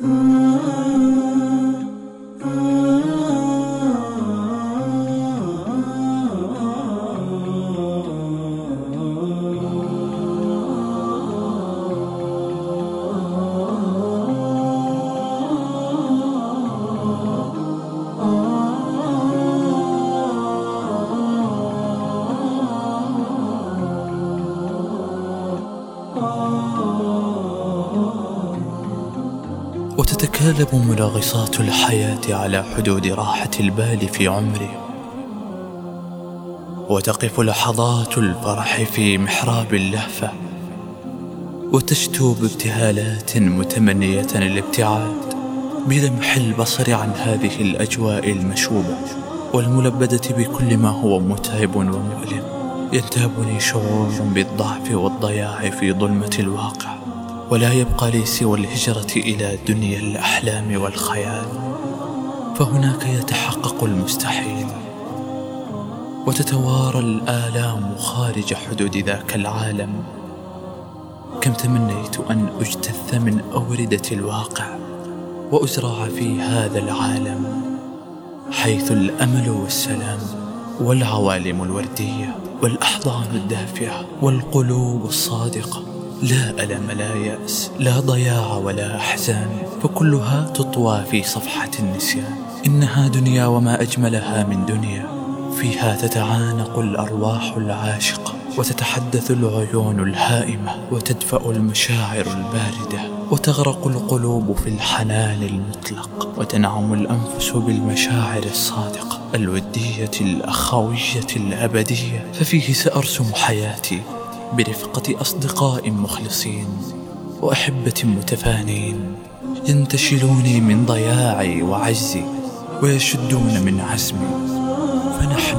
Hum. وتتكالب مناغصات الحياة على حدود راحة البال في عمري. وتقف لحظات الفرح في محراب اللهفة. وتشتو بابتهالات متمنية الابتعاد بلمح البصر عن هذه الأجواء المشوبة. والملبدة بكل ما هو متعب ومؤلم. ينتابني شعور بالضعف والضياع في ظلمة الواقع. ولا يبقى لي سوى الهجرة إلى دنيا الأحلام والخيال. فهناك يتحقق المستحيل. وتتوارى الآلام خارج حدود ذاك العالم. كم تمنيت أن أجتث من أوردة الواقع وأزرع في هذا العالم حيث الأمل والسلام والعوالم الوردية والأحضان الدافئة والقلوب الصادقة لا ألم لا يأس لا ضياع ولا أحزان فكلها تطوى في صفحة النسيان. إنها دنيا وما أجملها من دنيا فيها تتعانق الأرواح العاشقة وتتحدث العيون الهائمة وتدفأ المشاعر الباردة وتغرق القلوب في الحنان المطلق وتنعم الأنفس بالمشاعر الصادقة الودية الأخوية الأبدية. ففيه سأرسم حياتي برفقة أصدقاء مخلصين وأحبة متفانين ينتشلوني من ضياعي وعجزي ويشدون من عزمي فنحن